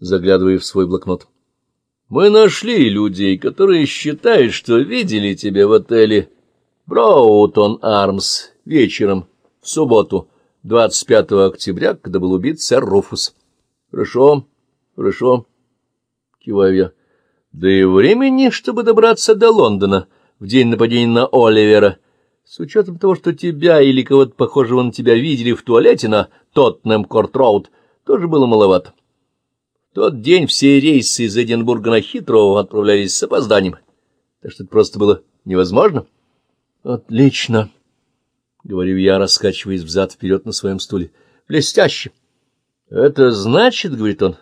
заглядывая в свой блокнот. Мы нашли людей, которые считают, что видели тебя в отеле Броутон Армс вечером в субботу, 25 октября, когда был убит сэр Руфус. Хорошо, хорошо, киваю я. Да и времени, чтобы добраться до Лондона в день нападения на Оливера, с учетом того, что тебя или кого-то похожего на тебя видели в туалете на Тоттенхэм Корт-Роуд, тоже было маловато. Тот день все рейсы из Эдинбурга на Хитроу отправлялись с опозданием, так что это просто было невозможно. — Отлично, — говорю я, раскачиваясь взад-вперед на своем стуле. — Блестяще. — Это значит, — говорит он,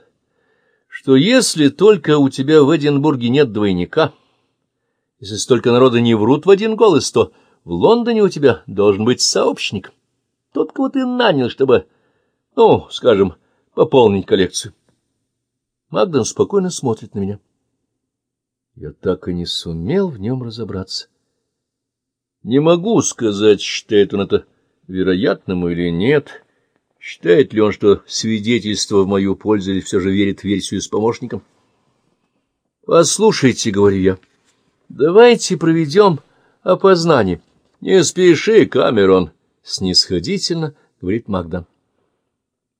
— что если только у тебя в Эдинбурге нет двойника, если столько народа не врут в один голос, то в Лондоне у тебя должен быть сообщник. Тот, кого ты нанял, чтобы, ну, скажем, пополнить коллекцию. Магден спокойно смотрит на меня. Я так и не сумел в нем разобраться. Не могу сказать, считает он это вероятным или нет. Считает ли он, что свидетельство в мою пользу или все же верит в версию с помощником? «Послушайте», — говорю я, — «давайте проведем опознание». «Не спеши, Камерон», — снисходительно говорит Магдан.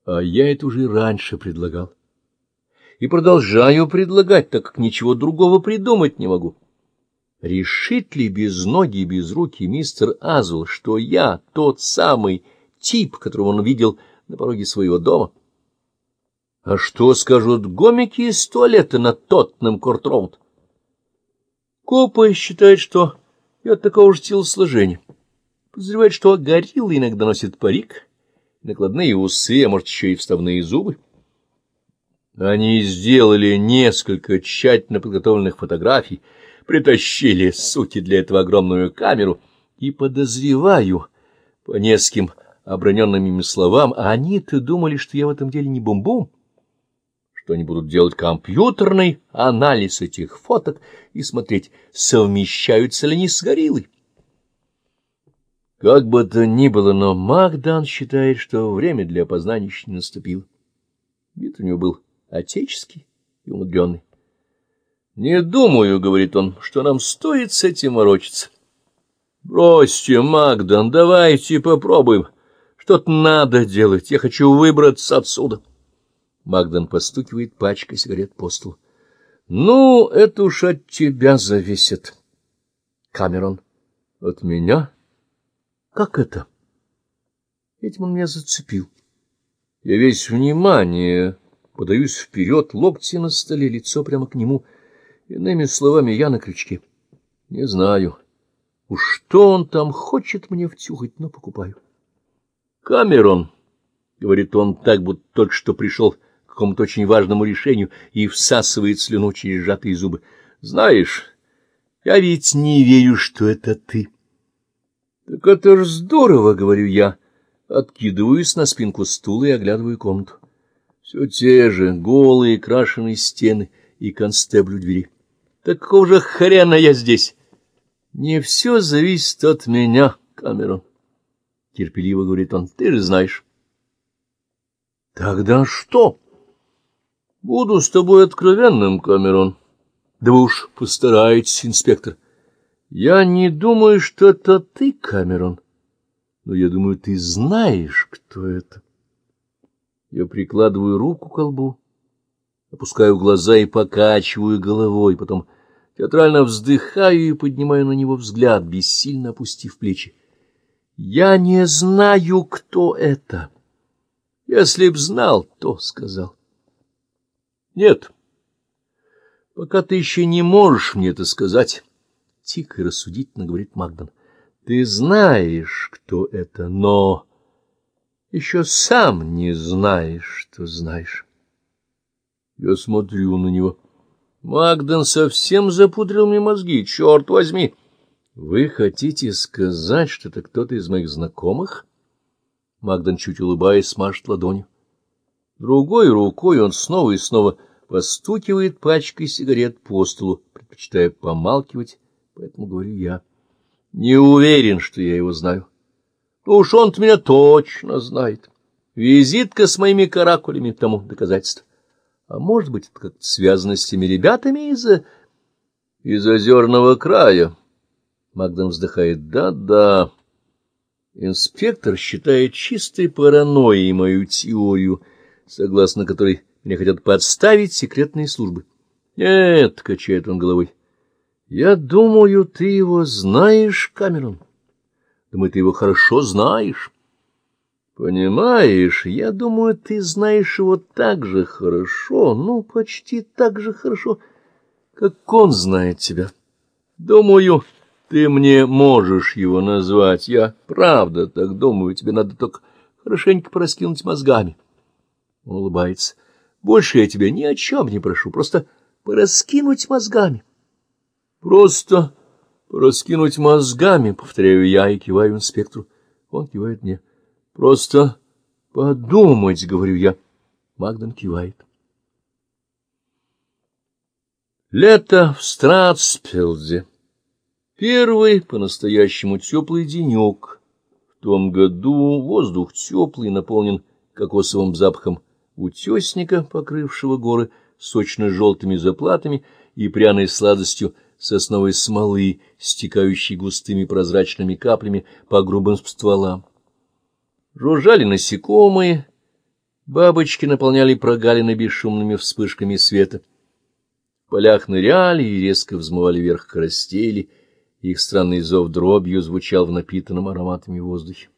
А я это уже раньше предлагал и продолжаю предлагать, так как ничего другого придумать не могу. Решит ли без ноги и без руки мистер Азул, что я тот самый тип, которого он видел на пороге своего дома? А что скажут гомики из туалета на Тоттенем Корт-Роуд? Копы считают, что я такого же телосложения. Подозревают, что горилла иногда носит парик, накладные усы, а может, еще и вставные зубы. Они сделали несколько тщательно подготовленных фотографий, притащили, суки, для этого огромную камеру, и подозреваю, по нескольким оброненным ими словам, они-то думали, что я в этом деле не бум-бум, что они будут делать компьютерный анализ этих фоток и смотреть, совмещаются ли они с гориллой. Как бы то ни было, но Магдан считает, что время для опознания еще не наступило. Вид у него был отеческий и умудренный. «Не думаю, — говорит он, — что нам стоит с этим морочиться. Бросьте, Магдан, давайте попробуем. Что-то надо делать, я хочу выбраться отсюда». Магдан постукивает пачкой сигарет по столу. «Ну, это уж от тебя зависит». Камерон. «От меня? Как это?» Этим он меня зацепил. Я весь внимание подаюсь вперед, локти на столе, лицо прямо к нему. Иными словами, я на крючке. Не знаю, уж что он там хочет мне втюхать, но покупаю. Камерон, — говорит он так, будто только что пришел к какому-то очень важному решению и всасывает слюну через сжатые зубы. Знаешь, я ведь не верю, что это ты. Так это ж здорово, — говорю я, откидываюсь на спинку стула и оглядываю комнату. Все те же голые крашеные стены и констеблю двери. Так какого же хрена я здесь? Не все зависит от меня, Камерон. Терпеливо говорит он, ты же знаешь. Тогда что? Буду с тобой откровенным, Камерон. Да вы уж постарайтесь, инспектор. Я не думаю, что это ты, Камерон, но я думаю, ты знаешь, кто это. Я прикладываю руку к колбу, опускаю глаза и покачиваю головой, потом театрально вздыхаю и поднимаю на него взгляд, бессильно опустив плечи. Я не знаю, кто это. Если б знал, то сказал. Нет, пока ты еще не можешь мне это сказать, — тихо и рассудительно говорит Магдан. Ты знаешь, кто это, но еще сам не знаешь, что знаешь. Я смотрю на него. Магден совсем запудрил мне мозги, черт возьми. Вы хотите сказать, что это кто-то из моих знакомых? Магден, чуть улыбаясь, смажет ладонью. Другой рукой он снова и снова постукивает пачкой сигарет по столу, предпочитая помалкивать, поэтому говорю я. Не уверен, что я его знаю. Уж он-то меня точно знает. Визитка с моими каракулями тому доказательство. А может быть, это как-то связано с теми ребятами из... из озерного края? Магдан вздыхает. Да-да. Инспектор считает чистой паранойей мою теорию, согласно которой мне хотят подставить секретные службы. Нет, — качает он головой, — я думаю, ты его знаешь, Камерон. Думаю, ты его хорошо знаешь. Понимаешь, я думаю, ты знаешь его так же хорошо, ну, почти так же хорошо, как он знает тебя. Думаю, ты мне можешь его назвать. Я правда так думаю, тебе надо только хорошенько пораскинуть мозгами. Он улыбается. Больше я тебя ни о чем не прошу, просто пораскинуть мозгами. Просто пораскинуть мозгами, повторяю я и киваю инспектору. Он кивает мне. Просто подумать, говорю я. Магдан кивает. Лето в Стратспилде. Первый по-настоящему теплый денек. В том году воздух теплый, наполнен кокосовым запахом утесника, покрывшего горы сочно-желтыми заплатами и пряной сладостью сосновой смолы, стекающей густыми прозрачными каплями по грубым стволам. Жужжали насекомые, бабочки наполняли прогалины бесшумными вспышками света. В полях ныряли и резко взмывали вверх коростели, их странный зов дробью звучал в напитанном ароматами воздухе.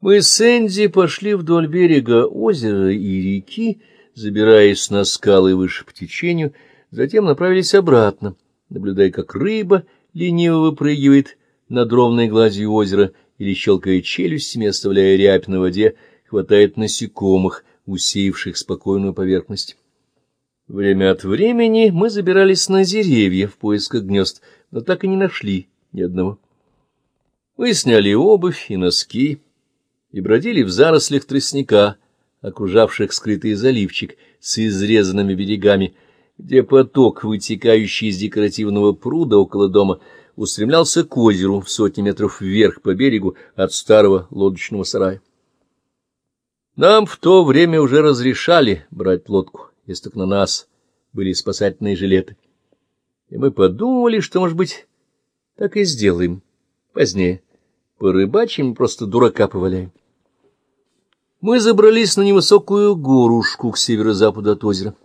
Мы с Энди пошли вдоль берега озера и реки, забираясь на скалы выше по течению, затем направились обратно, наблюдая, как рыба лениво выпрыгивает над ровной гладью озера или, щелкая челюстями, оставляя рябь на воде, хватает насекомых, усеявших спокойную поверхность. Время от времени мы забирались на деревья в поисках гнезд, но так и не нашли ни одного. Мы сняли обувь и носки и бродили в зарослях тростника, окружавших скрытый заливчик с изрезанными берегами, где поток, вытекающий из декоративного пруда около дома, устремлялся к озеру в сотни метров вверх по берегу от старого лодочного сарая. Нам в то время уже разрешали брать лодку, если только на нас были спасательные жилеты. И мы подумали, что, может быть, так и сделаем позднее. Порыбачим, просто дурака поваляем. Мы забрались на невысокую горушку к северо-западу от озера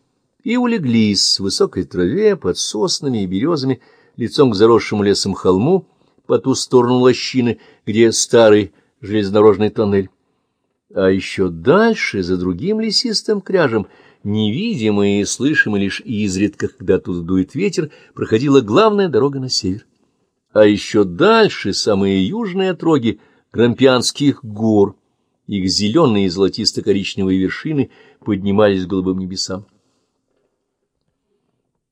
и улеглись в высокой траве под соснами и березами, лицом к заросшему лесом холму по ту сторону лощины, где старый железнодорожный тоннель. А еще дальше, за другим лесистым кряжем, невидимые и слышимые лишь изредка, когда оттуда дует ветер, проходила главная дорога на север. А еще дальше самые южные отроги Грампианских гор, их зеленые и золотисто-коричневые вершины поднимались к голубым небесам.